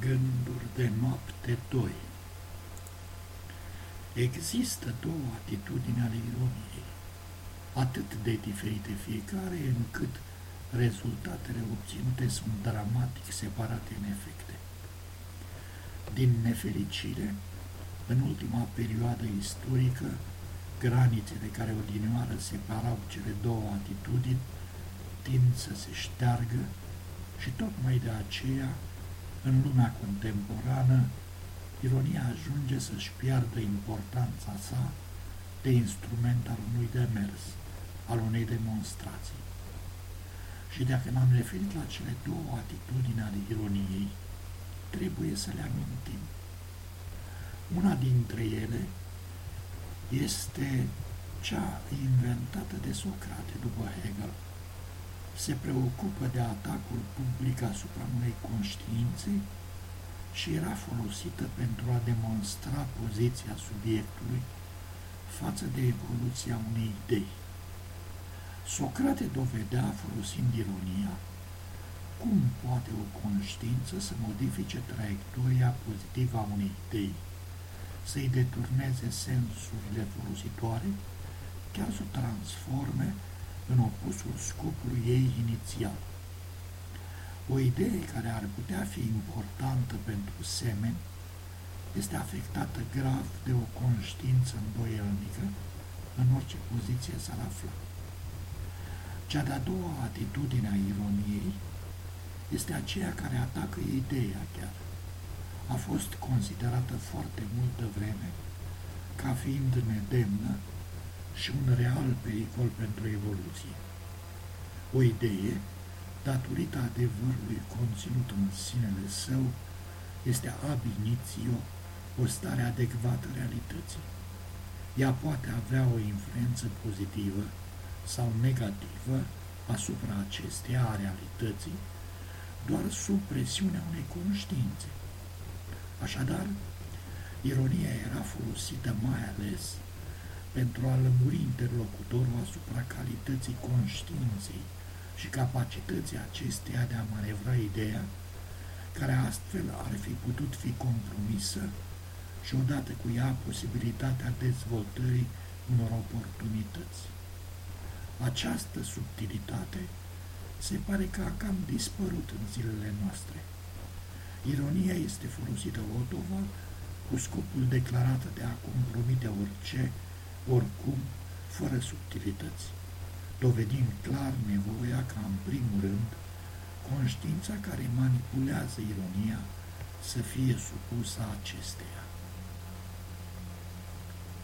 Gânduri de noapte 2 Există două atitudini ale ironiei, atât de diferite fiecare, încât rezultatele obținute sunt dramatic separate în efecte. Din nefericire, în ultima perioadă istorică, granițele care odinioară separau cele două atitudini tind să se șteargă și tocmai de aceea în lumea contemporană, ironia ajunge să-și piardă importanța sa de instrument al unui demers, al unei demonstrații. Și dacă m-am referit la cele două atitudini ale ironiei, trebuie să le amintim. Una dintre ele este cea inventată de Socrate după Hegel, se preocupă de atacul public asupra unei conștiințe și era folosită pentru a demonstra poziția subiectului față de evoluția unei idei. Socrate dovedea, folosind ironia, cum poate o conștiință să modifice traiectoria pozitivă a unei idei, să-i deturneze sensurile folositoare, chiar să o transforme în opusul scopului ei inițial. O idee care ar putea fi importantă pentru semeni este afectată grav de o conștiință îndoielnică în orice poziție s-ar afla. Cea de-a doua atitudine a ironiei este aceea care atacă ideea chiar. A fost considerată foarte multă vreme ca fiind nedemnă și un real pericol pentru evoluție. O idee, datorită adevărului conținut în sinele său, este ab initio o stare adecvată realității. Ea poate avea o influență pozitivă sau negativă asupra acesteia a realității, doar sub presiunea unei conștiințe. Așadar, ironia era folosită mai ales pentru a lămuri interlocutorul asupra calității conștiinței și capacității acesteia de a manevra ideea, care astfel ar fi putut fi compromisă și odată cu ea posibilitatea dezvoltării unor oportunități. Această subtilitate se pare că a cam dispărut în zilele noastre. Ironia este folosită odova cu scopul declarat de a compromite orice oricum fără subtilități, dovedind clar nevoia ca, în primul rând, conștiința care manipulează ironia să fie supusă acesteia.